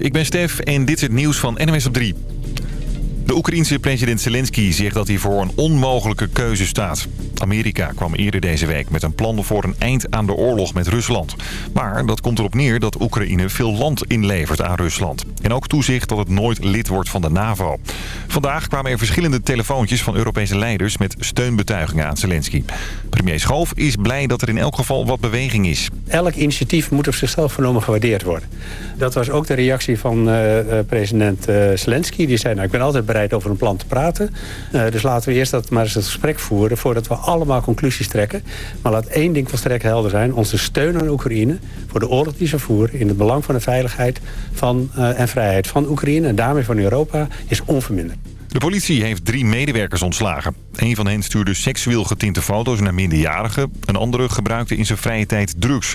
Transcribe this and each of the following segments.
Ik ben Stef en dit is het nieuws van NMS op 3. De Oekraïense president Zelensky zegt dat hij voor een onmogelijke keuze staat. Amerika kwam eerder deze week met een plan voor een eind aan de oorlog met Rusland. Maar dat komt erop neer dat Oekraïne veel land inlevert aan Rusland. En ook toezicht dat het nooit lid wordt van de NAVO. Vandaag kwamen er verschillende telefoontjes van Europese leiders met steunbetuigingen aan Zelensky. Premier Schoof is blij dat er in elk geval wat beweging is. Elk initiatief moet op zichzelf genomen gewaardeerd worden. Dat was ook de reactie van uh, president uh, Zelensky. Die zei, nou, ik ben altijd bereid over een plan te praten. dus laten we eerst dat maar eens het gesprek voeren... voordat we allemaal conclusies trekken. Maar laat één ding volstrekt helder zijn. Onze steun aan Oekraïne voor de oorlog die ze voeren... in het belang van de veiligheid van, en vrijheid van Oekraïne... en daarmee van Europa, is onverminderd. De politie heeft drie medewerkers ontslagen. Een van hen stuurde seksueel getinte foto's naar minderjarigen. Een andere gebruikte in zijn vrije tijd drugs.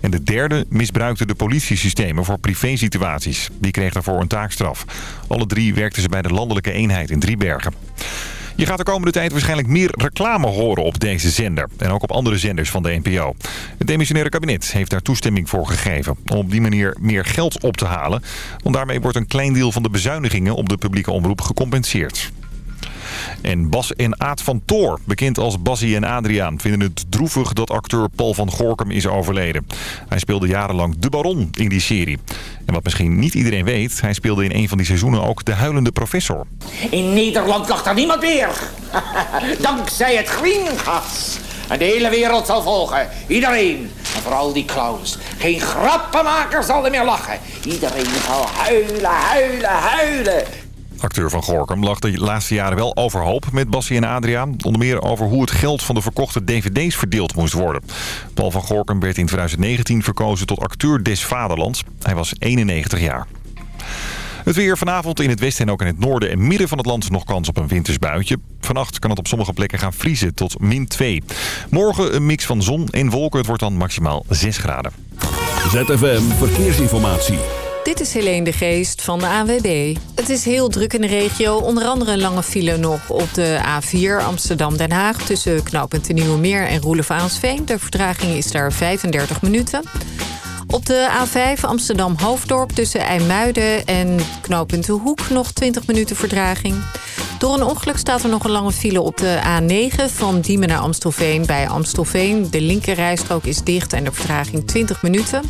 En de derde misbruikte de politiesystemen voor privésituaties. Die kreeg daarvoor een taakstraf. Alle drie werkten ze bij de landelijke eenheid in Driebergen. Je gaat de komende tijd waarschijnlijk meer reclame horen op deze zender. En ook op andere zenders van de NPO. Het demissionaire kabinet heeft daar toestemming voor gegeven. Om op die manier meer geld op te halen. Want daarmee wordt een klein deel van de bezuinigingen op de publieke omroep gecompenseerd. En Bas en Aad van Toor, bekend als Bassie en Adriaan... vinden het droevig dat acteur Paul van Gorkum is overleden. Hij speelde jarenlang de baron in die serie. En wat misschien niet iedereen weet... hij speelde in een van die seizoenen ook de huilende professor. In Nederland lacht er niemand meer. Dankzij het gas. En de hele wereld zal volgen. Iedereen. En vooral die clowns. Geen grappenmaker zal er meer lachen. Iedereen zal huilen, huilen, huilen. Acteur van Gorkum lag de laatste jaren wel overhoop met Bassie en Adriaan. Onder meer over hoe het geld van de verkochte dvd's verdeeld moest worden. Paul van Gorkum werd in 2019 verkozen tot acteur des vaderlands. Hij was 91 jaar. Het weer vanavond in het westen en ook in het noorden en midden van het land nog kans op een wintersbuitje. Vannacht kan het op sommige plekken gaan vriezen tot min 2. Morgen een mix van zon en wolken. Het wordt dan maximaal 6 graden. ZFM Verkeersinformatie. Dit is Helene de Geest van de AWB. Het is heel druk in de regio. Onder andere een lange file nog op de A4 Amsterdam-Den Haag... tussen knooppunt Nieuwe Meer en Roelevaansveen. De vertraging is daar 35 minuten. Op de A5 Amsterdam-Hoofddorp tussen IJmuiden en knooppunt De Hoek... nog 20 minuten vertraging. Door een ongeluk staat er nog een lange file op de A9 van Diemen naar Amstelveen. Bij Amstelveen, de linkerrijstrook is dicht en de vertraging 20 minuten...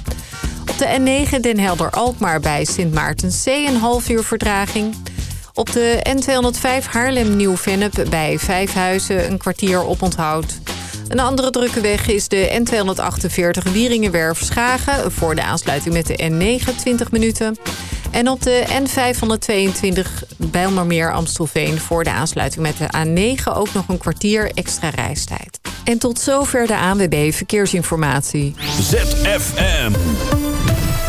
Op de N9 Den Helder-Alkmaar bij Sint Maartenzee een half uur verdraging. Op de N205 Haarlem-Nieuw-Vennep bij Vijfhuizen een kwartier oponthoud. Een andere drukke weg is de N248 Wieringenwerf-Schagen... voor de aansluiting met de N9 20 minuten. En op de N522 Bijlmermeer-Amstelveen... voor de aansluiting met de A9 ook nog een kwartier extra reistijd. En tot zover de ANWB Verkeersinformatie. ZFM.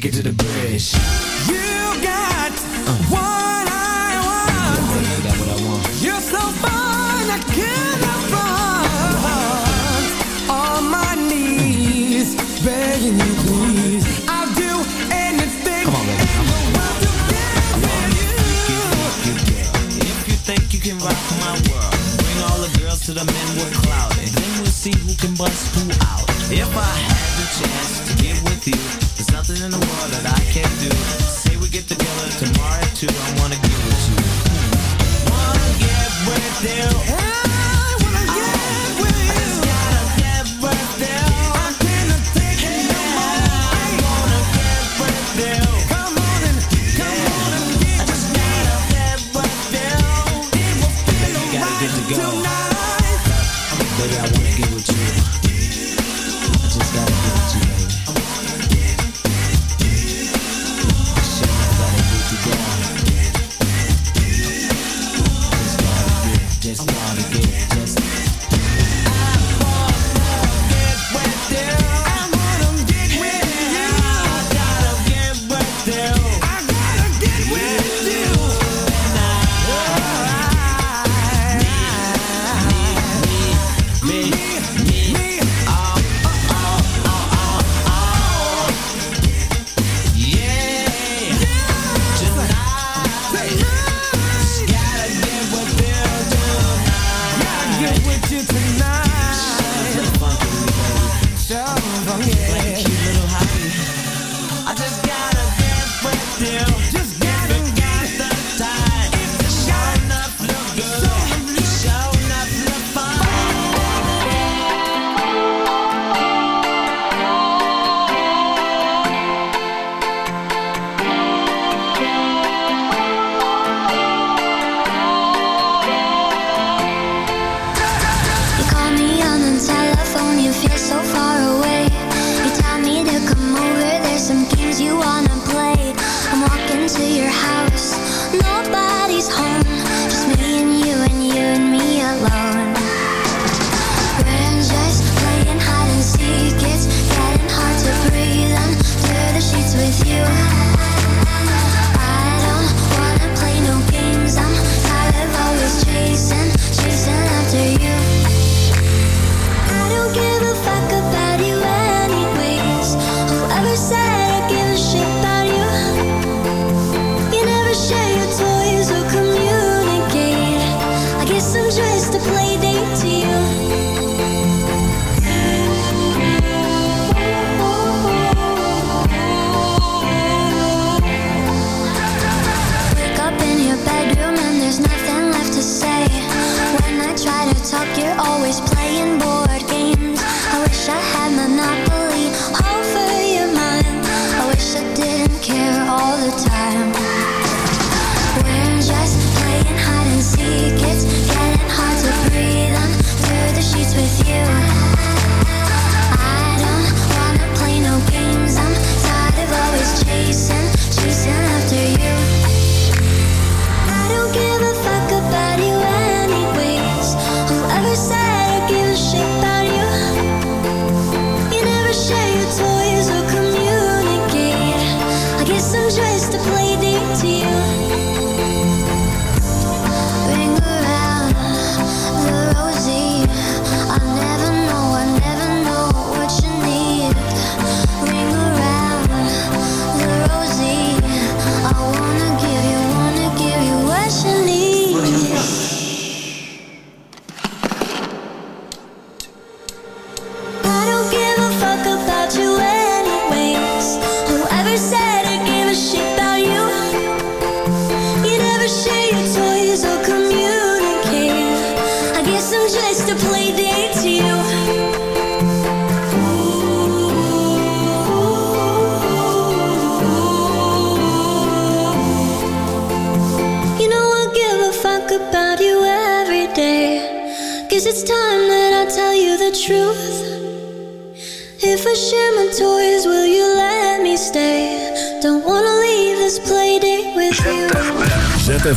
take it to the bridge. You got uh. what I want. Yeah, that's what I want. You're so fine, I cannot run. On my knees, begging you please. i do anything Come on, to if you think you can rock my world, bring all the girls to the men with clouded. and then we'll see who can bust who out. If I had the chance to get with you nothing in the world that I can't do. Say we get together tomorrow at two. I wanna get with you. Wanna get with you. Yeah.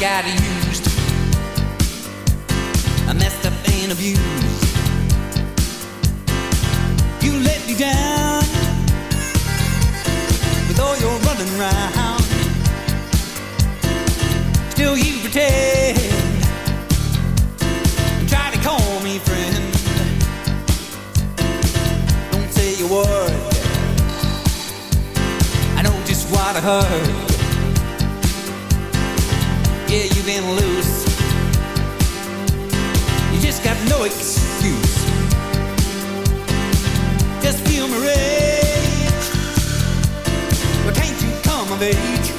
Got used. I messed up and abused. You let me down with all your running around. Still you pretend and try to call me friend. Don't say a word. I know just what I heard. Been loose. You just got no excuse. Just feel my rage. But can't you come of age?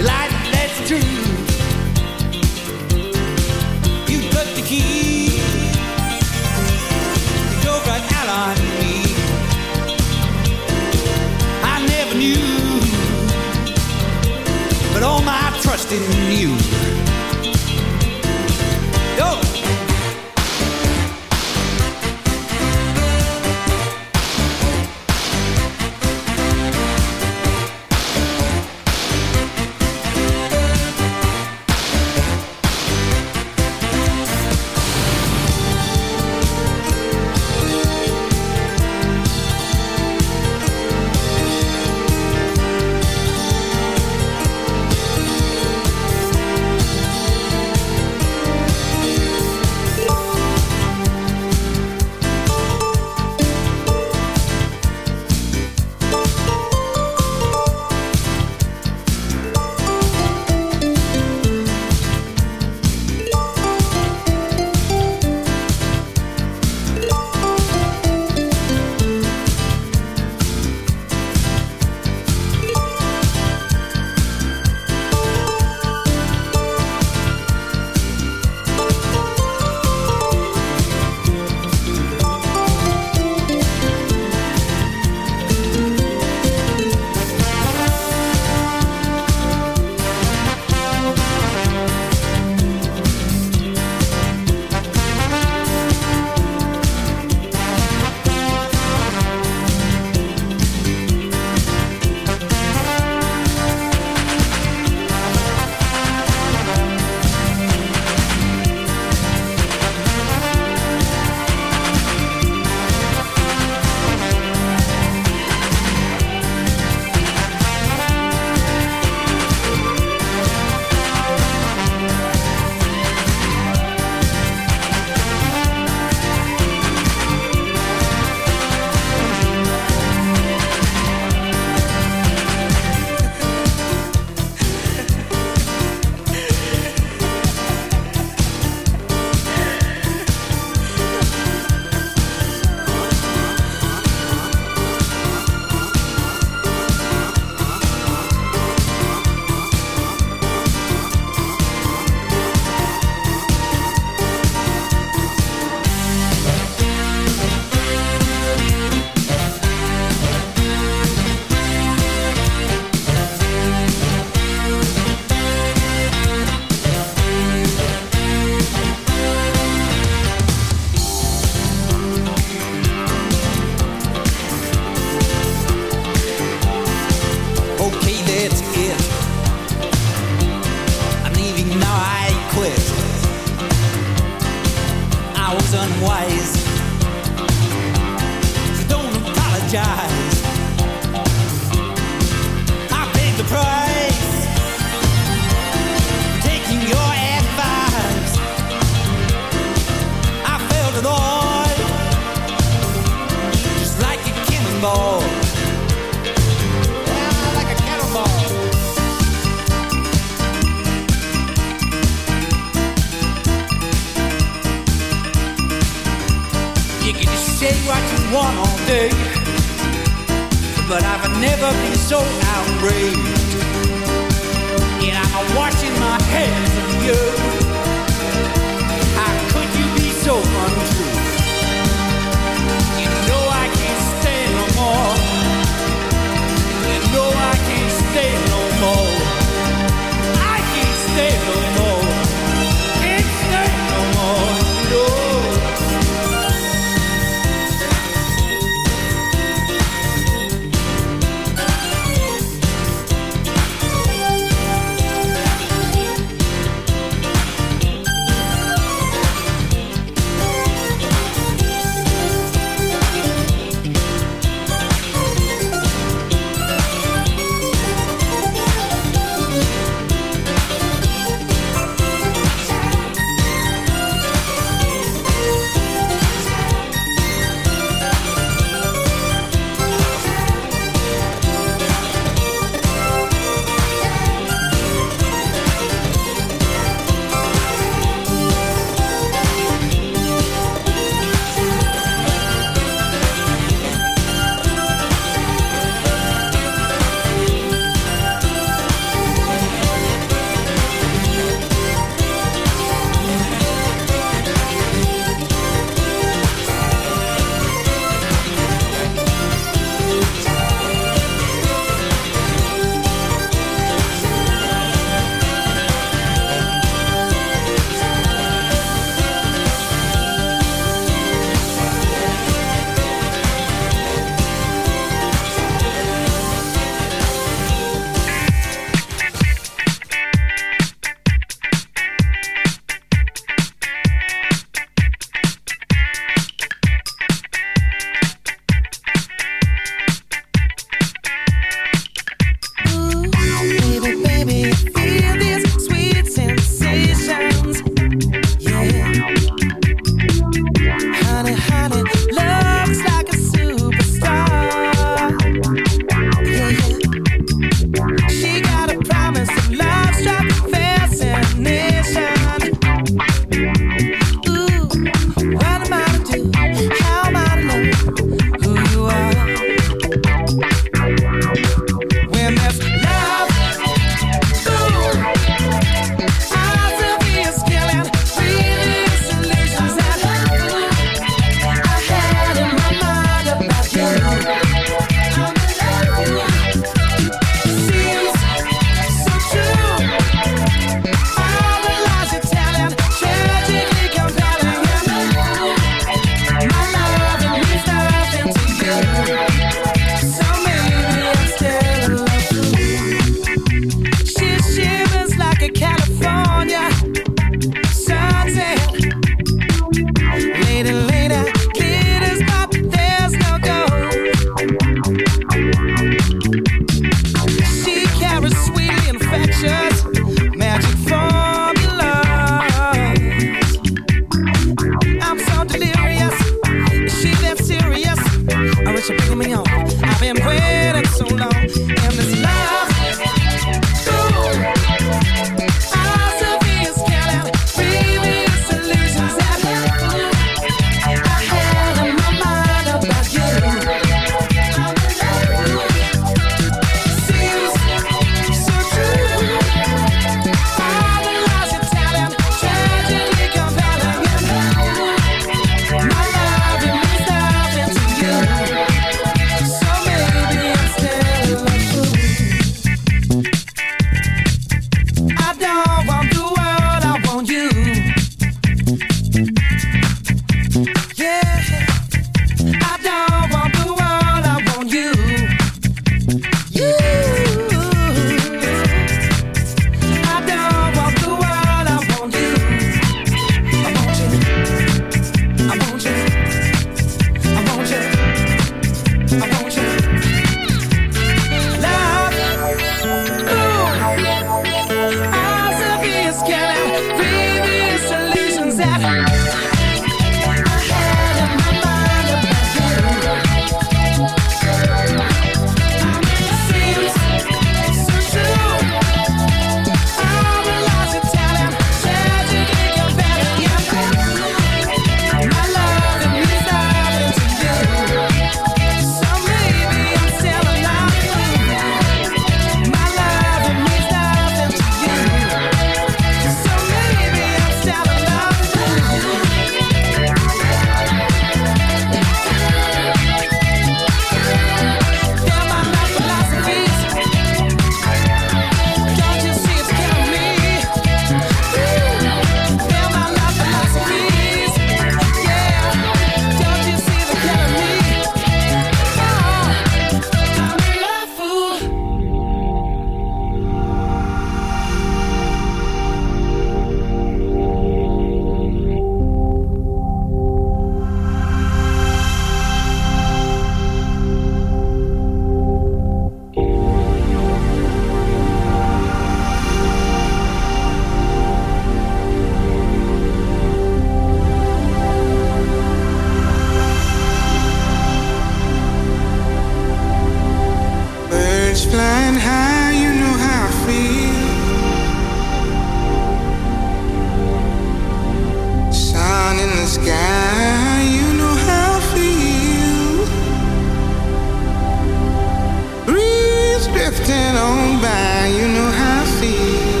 drifting on by, you know how I feel.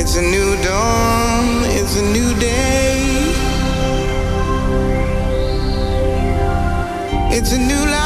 It's a new dawn, it's a new day. It's a new life.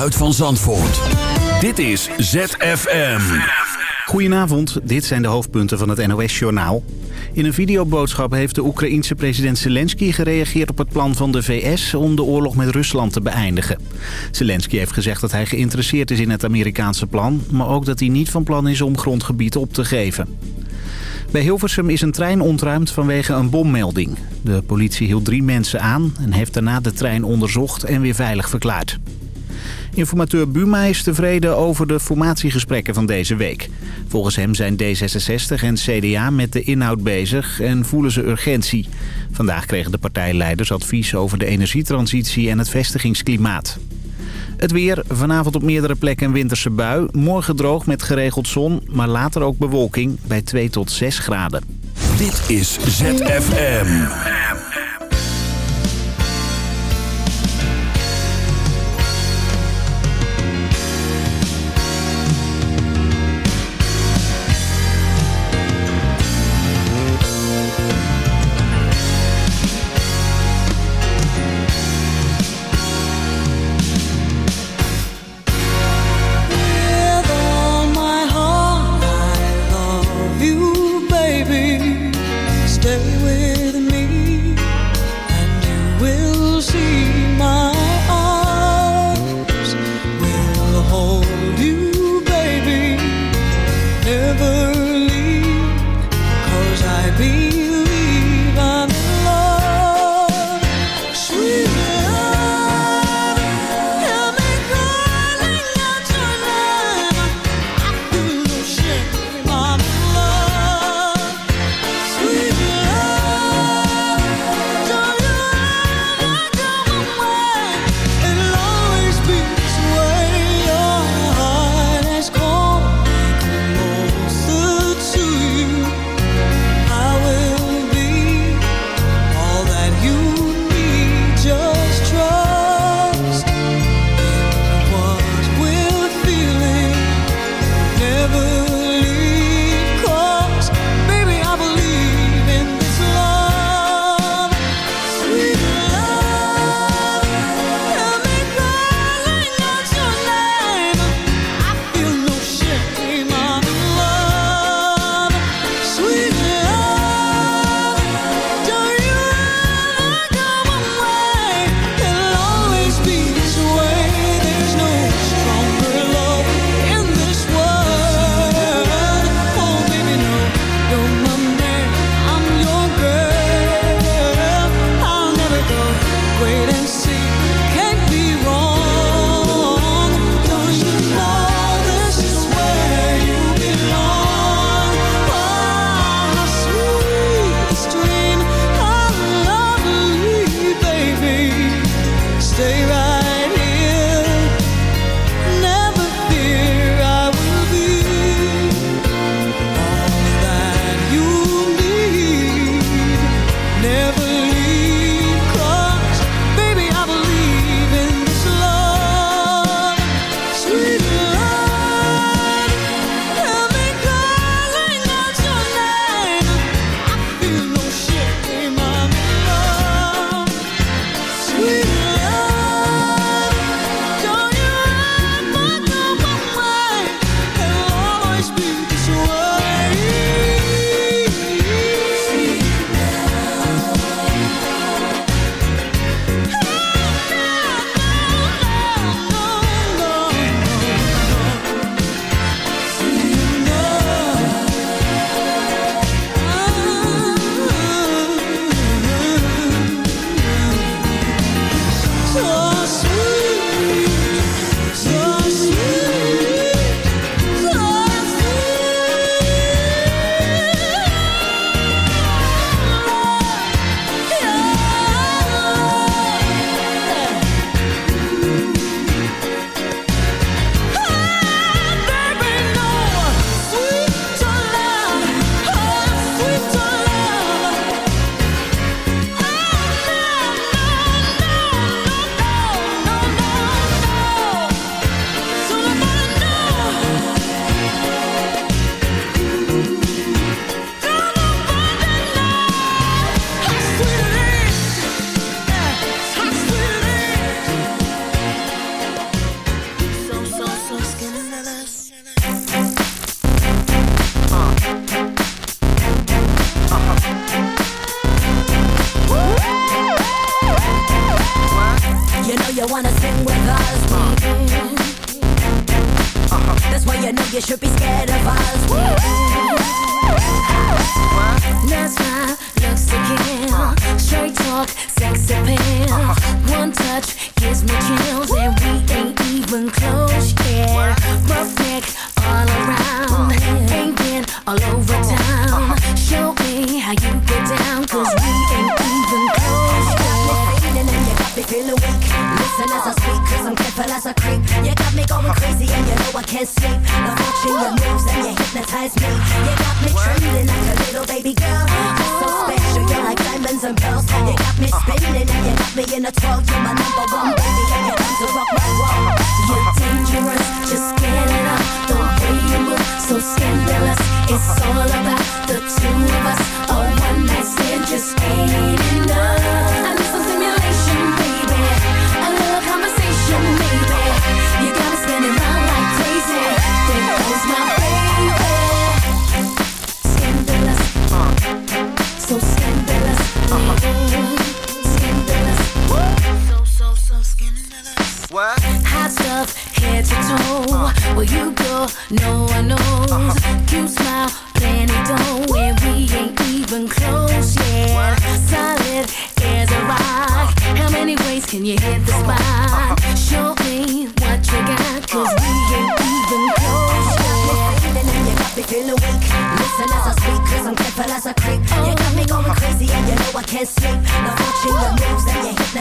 Geluid van Zandvoort. Dit is ZFM. Goedenavond, dit zijn de hoofdpunten van het NOS-journaal. In een videoboodschap heeft de Oekraïense president Zelensky gereageerd op het plan van de VS om de oorlog met Rusland te beëindigen. Zelensky heeft gezegd dat hij geïnteresseerd is in het Amerikaanse plan, maar ook dat hij niet van plan is om grondgebied op te geven. Bij Hilversum is een trein ontruimd vanwege een bommelding. De politie hield drie mensen aan en heeft daarna de trein onderzocht en weer veilig verklaard. Informateur Buma is tevreden over de formatiegesprekken van deze week. Volgens hem zijn D66 en CDA met de inhoud bezig en voelen ze urgentie. Vandaag kregen de partijleiders advies over de energietransitie en het vestigingsklimaat. Het weer, vanavond op meerdere plekken een winterse bui. Morgen droog met geregeld zon, maar later ook bewolking bij 2 tot 6 graden. Dit is ZFM.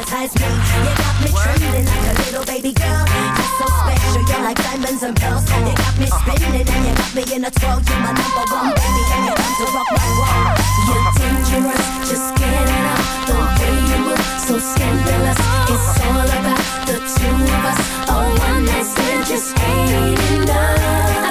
hypnotize me. You got me trembling like a little baby girl. You're so special, you're like diamonds and pearls. You got me spinning and you got me in a twirl. You're my number one baby and you're to rock my world. You're dangerous, just get it up. The way you move, so scandalous. It's all about the two of us. A one night stand just ain't enough.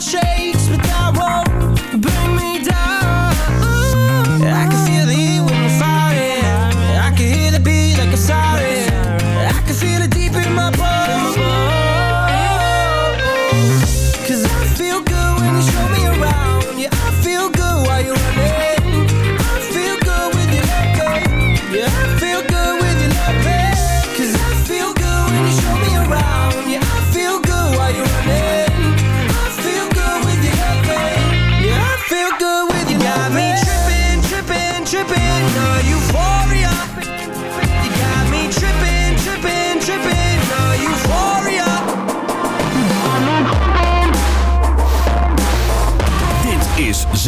shade